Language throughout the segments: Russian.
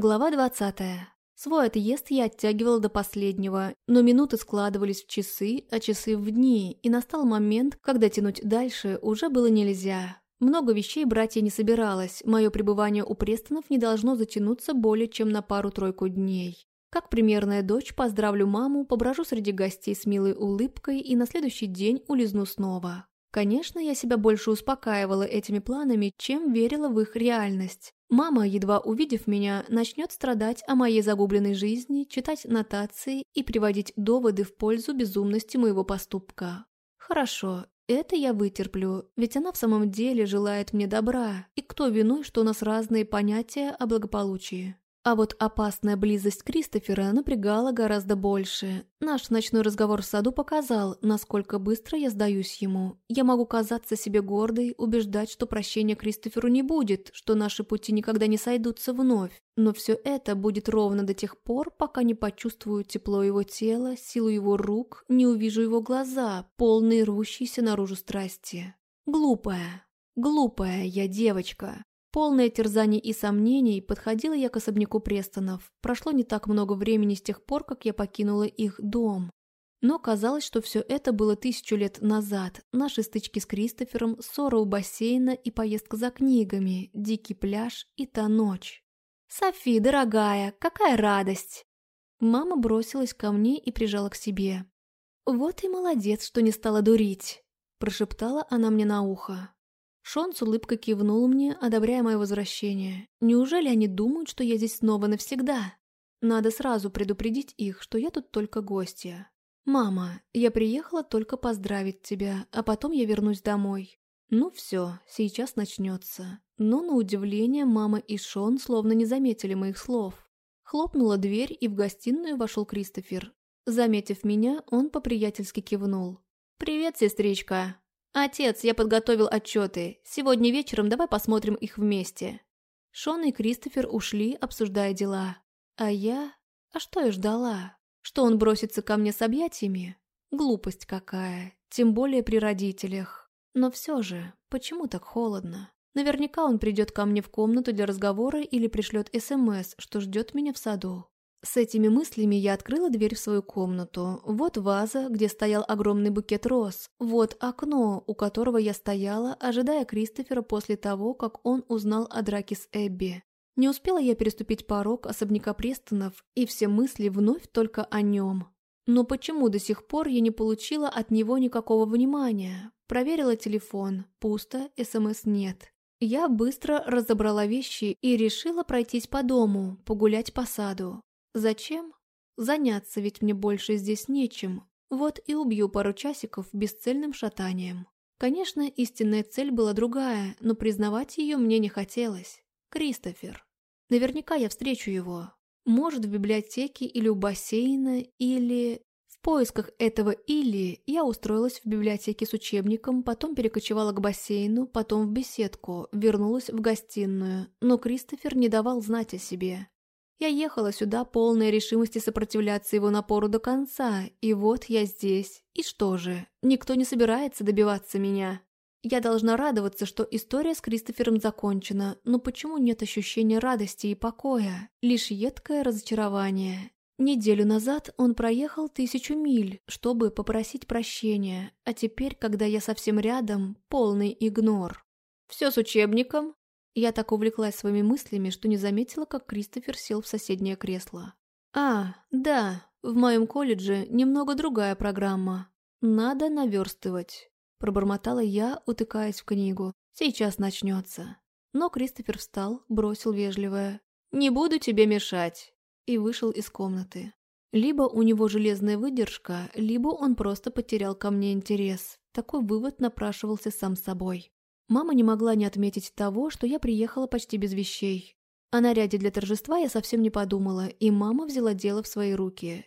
Глава 20. Свой отъезд я оттягивала до последнего, но минуты складывались в часы, а часы в дни, и настал момент, когда тянуть дальше уже было нельзя. Много вещей брать я не собиралась, мое пребывание у Престонов не должно затянуться более чем на пару-тройку дней. Как примерная дочь, поздравлю маму, поброжу среди гостей с милой улыбкой и на следующий день улизну снова. Конечно, я себя больше успокаивала этими планами, чем верила в их реальность. Мама, едва увидев меня, начнет страдать о моей загубленной жизни, читать нотации и приводить доводы в пользу безумности моего поступка. Хорошо, это я вытерплю, ведь она в самом деле желает мне добра, и кто виной, что у нас разные понятия о благополучии. А вот опасная близость Кристофера напрягала гораздо больше. Наш ночной разговор в саду показал, насколько быстро я сдаюсь ему. Я могу казаться себе гордой, убеждать, что прощения Кристоферу не будет, что наши пути никогда не сойдутся вновь. Но все это будет ровно до тех пор, пока не почувствую тепло его тела, силу его рук, не увижу его глаза, полные рвущиеся наружу страсти. Глупая, глупая я девочка. Полное терзаний и сомнений подходила я к особняку Престонов. Прошло не так много времени с тех пор, как я покинула их дом. Но казалось, что все это было тысячу лет назад. Наши стычки с Кристофером, ссора у бассейна и поездка за книгами, дикий пляж и та ночь. «Софи, дорогая, какая радость!» Мама бросилась ко мне и прижала к себе. «Вот и молодец, что не стала дурить», – прошептала она мне на ухо. Шон с улыбкой кивнул мне, одобряя мое возвращение. Неужели они думают, что я здесь снова навсегда? Надо сразу предупредить их, что я тут только гостья. «Мама, я приехала только поздравить тебя, а потом я вернусь домой». Ну все, сейчас начнется. Но, на удивление, мама и Шон словно не заметили моих слов. Хлопнула дверь, и в гостиную вошел Кристофер. Заметив меня, он по-приятельски кивнул. «Привет, сестричка!» «Отец, я подготовил отчеты. Сегодня вечером давай посмотрим их вместе». Шон и Кристофер ушли, обсуждая дела. А я... А что я ждала? Что он бросится ко мне с объятиями? Глупость какая, тем более при родителях. Но все же, почему так холодно? Наверняка он придет ко мне в комнату для разговора или пришлет СМС, что ждет меня в саду. С этими мыслями я открыла дверь в свою комнату. Вот ваза, где стоял огромный букет роз. Вот окно, у которого я стояла, ожидая Кристофера после того, как он узнал о драке с Эбби. Не успела я переступить порог особняка Престонов, и все мысли вновь только о нем. Но почему до сих пор я не получила от него никакого внимания? Проверила телефон. Пусто, СМС нет. Я быстро разобрала вещи и решила пройтись по дому, погулять по саду. Зачем? Заняться ведь мне больше здесь нечем. Вот и убью пару часиков бесцельным шатанием. Конечно, истинная цель была другая, но признавать ее мне не хотелось. Кристофер. Наверняка я встречу его. Может, в библиотеке или у бассейна, или... В поисках этого «или» я устроилась в библиотеке с учебником, потом перекочевала к бассейну, потом в беседку, вернулась в гостиную, но Кристофер не давал знать о себе. Я ехала сюда полной решимости сопротивляться его напору до конца, и вот я здесь. И что же, никто не собирается добиваться меня. Я должна радоваться, что история с Кристофером закончена, но почему нет ощущения радости и покоя? Лишь едкое разочарование. Неделю назад он проехал тысячу миль, чтобы попросить прощения, а теперь, когда я совсем рядом, полный игнор. «Все с учебником?» Я так увлеклась своими мыслями, что не заметила, как Кристофер сел в соседнее кресло. «А, да, в моем колледже немного другая программа. Надо наверстывать», – пробормотала я, утыкаясь в книгу. «Сейчас начнется». Но Кристофер встал, бросил вежливое «Не буду тебе мешать» и вышел из комнаты. Либо у него железная выдержка, либо он просто потерял ко мне интерес. Такой вывод напрашивался сам собой. Мама не могла не отметить того, что я приехала почти без вещей. О наряде для торжества я совсем не подумала, и мама взяла дело в свои руки.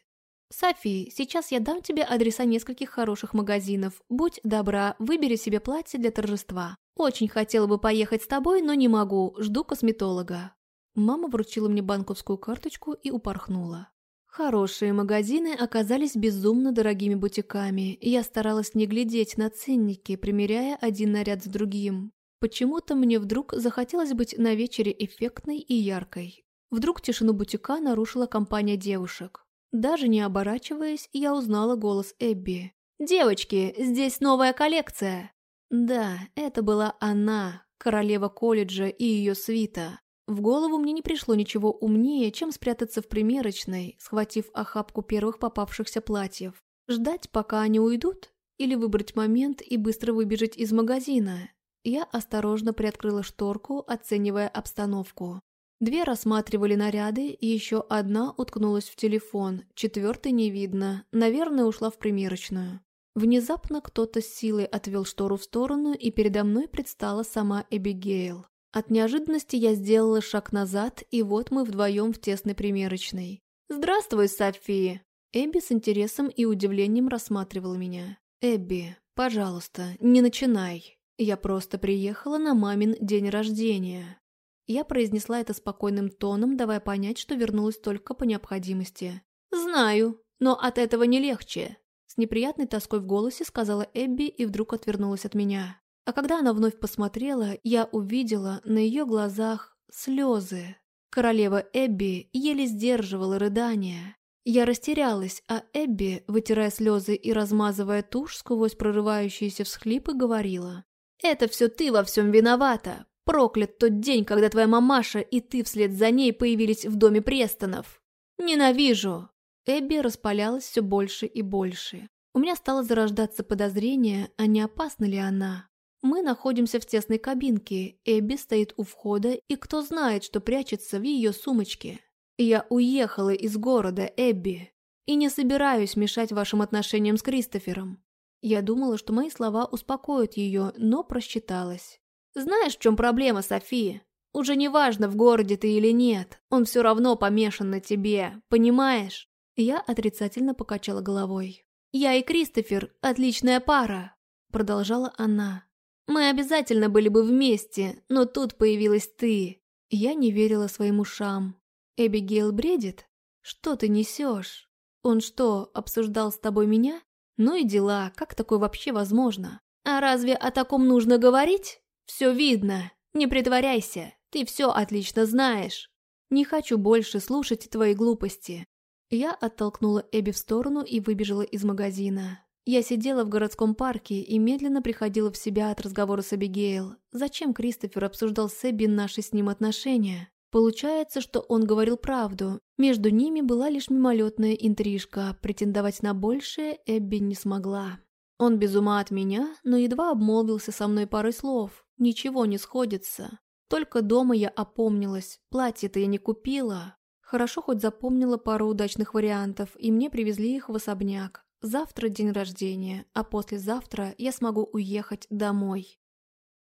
«Софи, сейчас я дам тебе адреса нескольких хороших магазинов. Будь добра, выбери себе платье для торжества. Очень хотела бы поехать с тобой, но не могу, жду косметолога». Мама вручила мне банковскую карточку и упорхнула. Хорошие магазины оказались безумно дорогими бутиками, и я старалась не глядеть на ценники, примеряя один наряд с другим. Почему-то мне вдруг захотелось быть на вечере эффектной и яркой. Вдруг тишину бутика нарушила компания девушек. Даже не оборачиваясь, я узнала голос Эбби. «Девочки, здесь новая коллекция!» Да, это была она, королева колледжа и ее свита. В голову мне не пришло ничего умнее, чем спрятаться в примерочной, схватив охапку первых попавшихся платьев. Ждать, пока они уйдут? Или выбрать момент и быстро выбежать из магазина? Я осторожно приоткрыла шторку, оценивая обстановку. Две рассматривали наряды, и еще одна уткнулась в телефон, четвертой не видно, наверное, ушла в примерочную. Внезапно кто-то с силой отвел штору в сторону, и передо мной предстала сама Эбигейл. От неожиданности я сделала шаг назад, и вот мы вдвоем в тесной примерочной. «Здравствуй, София!» Эбби с интересом и удивлением рассматривала меня. «Эбби, пожалуйста, не начинай. Я просто приехала на мамин день рождения». Я произнесла это спокойным тоном, давая понять, что вернулась только по необходимости. «Знаю, но от этого не легче», — с неприятной тоской в голосе сказала Эбби и вдруг отвернулась от меня. А когда она вновь посмотрела, я увидела на ее глазах слезы. Королева Эбби еле сдерживала рыдания. Я растерялась, а Эбби, вытирая слезы и размазывая тушь сквозь прорывающиеся всхлипы, говорила. «Это все ты во всем виновата. Проклят тот день, когда твоя мамаша и ты вслед за ней появились в доме Престонов. Ненавижу!» Эбби распалялась все больше и больше. У меня стало зарождаться подозрение, а не опасна ли она. Мы находимся в тесной кабинке, Эбби стоит у входа, и кто знает, что прячется в ее сумочке. Я уехала из города, Эбби, и не собираюсь мешать вашим отношениям с Кристофером. Я думала, что мои слова успокоят ее, но просчиталась. Знаешь, в чем проблема, София? Уже не важно, в городе ты или нет, он все равно помешан на тебе, понимаешь? Я отрицательно покачала головой. «Я и Кристофер – отличная пара», – продолжала она. «Мы обязательно были бы вместе, но тут появилась ты». Я не верила своим ушам. «Эбигейл бредит? Что ты несешь? Он что, обсуждал с тобой меня? Ну и дела, как такое вообще возможно? А разве о таком нужно говорить? Все видно, не притворяйся, ты все отлично знаешь. Не хочу больше слушать твои глупости». Я оттолкнула Эбби в сторону и выбежала из магазина. Я сидела в городском парке и медленно приходила в себя от разговора с Эбигейл. Зачем Кристофер обсуждал с Эбби наши с ним отношения? Получается, что он говорил правду. Между ними была лишь мимолетная интрижка, претендовать на большее Эбби не смогла. Он без ума от меня, но едва обмолвился со мной парой слов. Ничего не сходится. Только дома я опомнилась, платье-то я не купила. Хорошо хоть запомнила пару удачных вариантов, и мне привезли их в особняк. Завтра день рождения, а послезавтра я смогу уехать домой.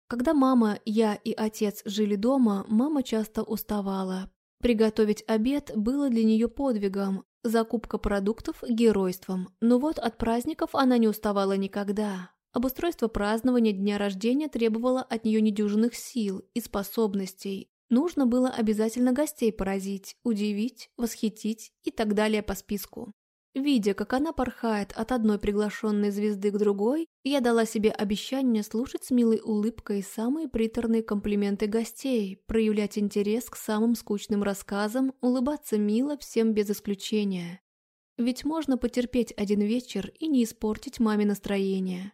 Когда мама, я и отец жили дома, мама часто уставала. Приготовить обед было для нее подвигом, закупка продуктов – геройством. Но вот от праздников она не уставала никогда. Обустройство празднования дня рождения требовало от нее недюжинных сил и способностей. Нужно было обязательно гостей поразить, удивить, восхитить и так далее по списку. Видя, как она порхает от одной приглашенной звезды к другой, я дала себе обещание слушать с милой улыбкой самые приторные комплименты гостей, проявлять интерес к самым скучным рассказам, улыбаться мило всем без исключения. Ведь можно потерпеть один вечер и не испортить маме настроение.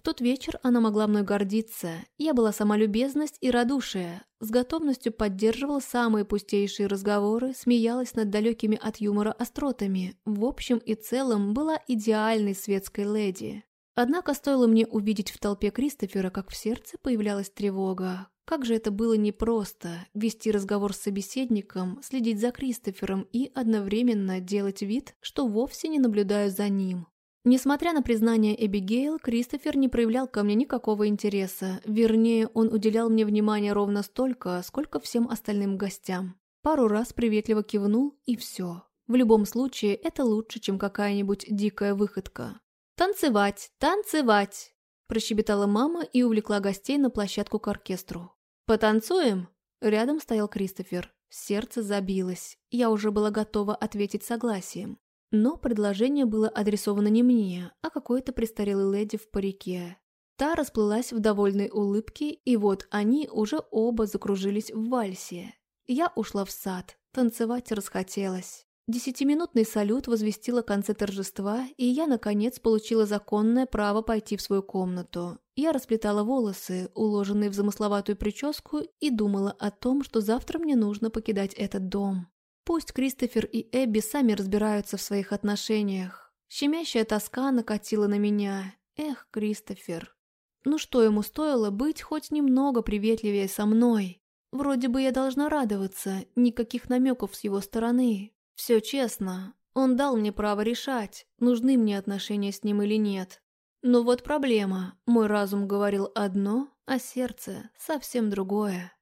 В тот вечер она могла мной гордиться. Я была сама любезность и радушие. С готовностью поддерживала самые пустейшие разговоры, смеялась над далекими от юмора остротами. В общем и целом была идеальной светской леди. Однако стоило мне увидеть в толпе Кристофера, как в сердце появлялась тревога. Как же это было непросто – вести разговор с собеседником, следить за Кристофером и одновременно делать вид, что вовсе не наблюдаю за ним. Несмотря на признание Эбигейл, Кристофер не проявлял ко мне никакого интереса. Вернее, он уделял мне внимание ровно столько, сколько всем остальным гостям. Пару раз приветливо кивнул, и все. В любом случае, это лучше, чем какая-нибудь дикая выходка. «Танцевать! Танцевать!» Прощебетала мама и увлекла гостей на площадку к оркестру. «Потанцуем?» Рядом стоял Кристофер. Сердце забилось. Я уже была готова ответить согласием. Но предложение было адресовано не мне, а какой-то престарелой леди в парике. Та расплылась в довольной улыбке, и вот они уже оба закружились в вальсе. Я ушла в сад. Танцевать расхотелось. Десятиминутный салют возвестил о конце торжества, и я, наконец, получила законное право пойти в свою комнату. Я расплетала волосы, уложенные в замысловатую прическу, и думала о том, что завтра мне нужно покидать этот дом. Пусть Кристофер и Эбби сами разбираются в своих отношениях. Щемящая тоска накатила на меня. Эх, Кристофер. Ну что ему стоило быть хоть немного приветливее со мной? Вроде бы я должна радоваться, никаких намеков с его стороны. Все честно. Он дал мне право решать, нужны мне отношения с ним или нет. Но вот проблема. Мой разум говорил одно, а сердце совсем другое.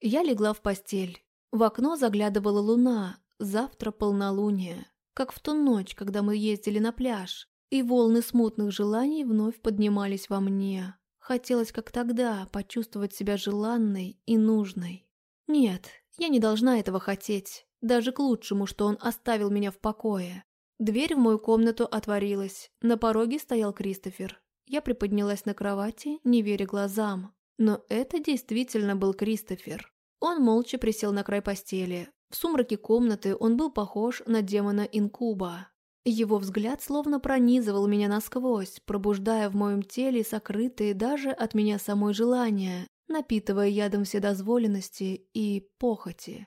Я легла в постель. В окно заглядывала луна, завтра полнолуние. Как в ту ночь, когда мы ездили на пляж, и волны смутных желаний вновь поднимались во мне. Хотелось, как тогда, почувствовать себя желанной и нужной. Нет, я не должна этого хотеть. Даже к лучшему, что он оставил меня в покое. Дверь в мою комнату отворилась. На пороге стоял Кристофер. Я приподнялась на кровати, не веря глазам. Но это действительно был Кристофер. Он молча присел на край постели. В сумраке комнаты он был похож на демона Инкуба. Его взгляд словно пронизывал меня насквозь, пробуждая в моем теле сокрытые даже от меня самой желания, напитывая ядом вседозволенности и похоти.